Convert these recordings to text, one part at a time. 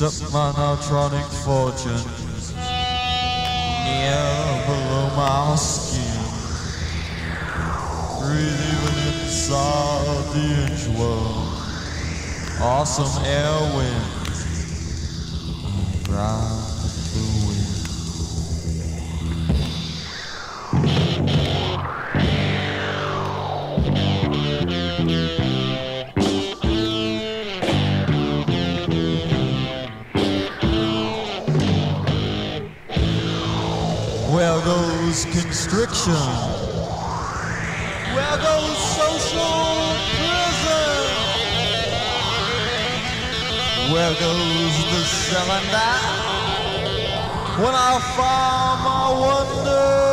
Except my neutronic fortunes near below my skin. Breathe even inside the inch world. Awesome air winds. Ride Where goes constriction? Where goes social prison? Where goes the cylinder? When I find my wonder.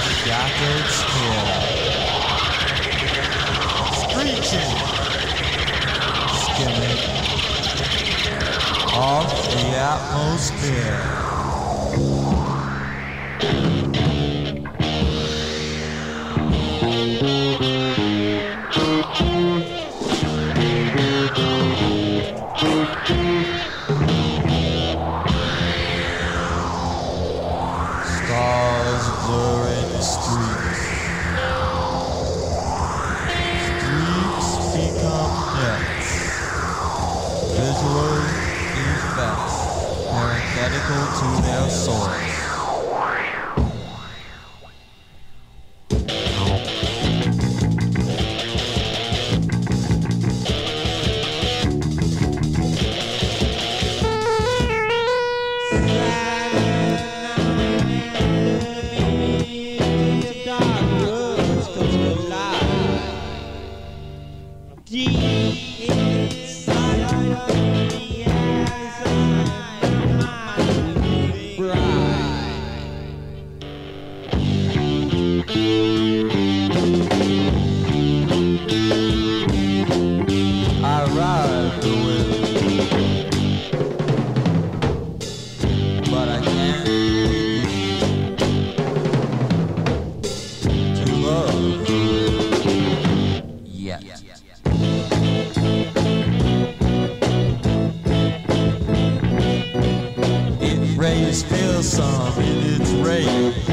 Shattered sphere. Screeching. Skimming. Off the atmosphere. Stars blurring streaks. Streaks become nets. Visual effects. They're to their source. Some in its rain.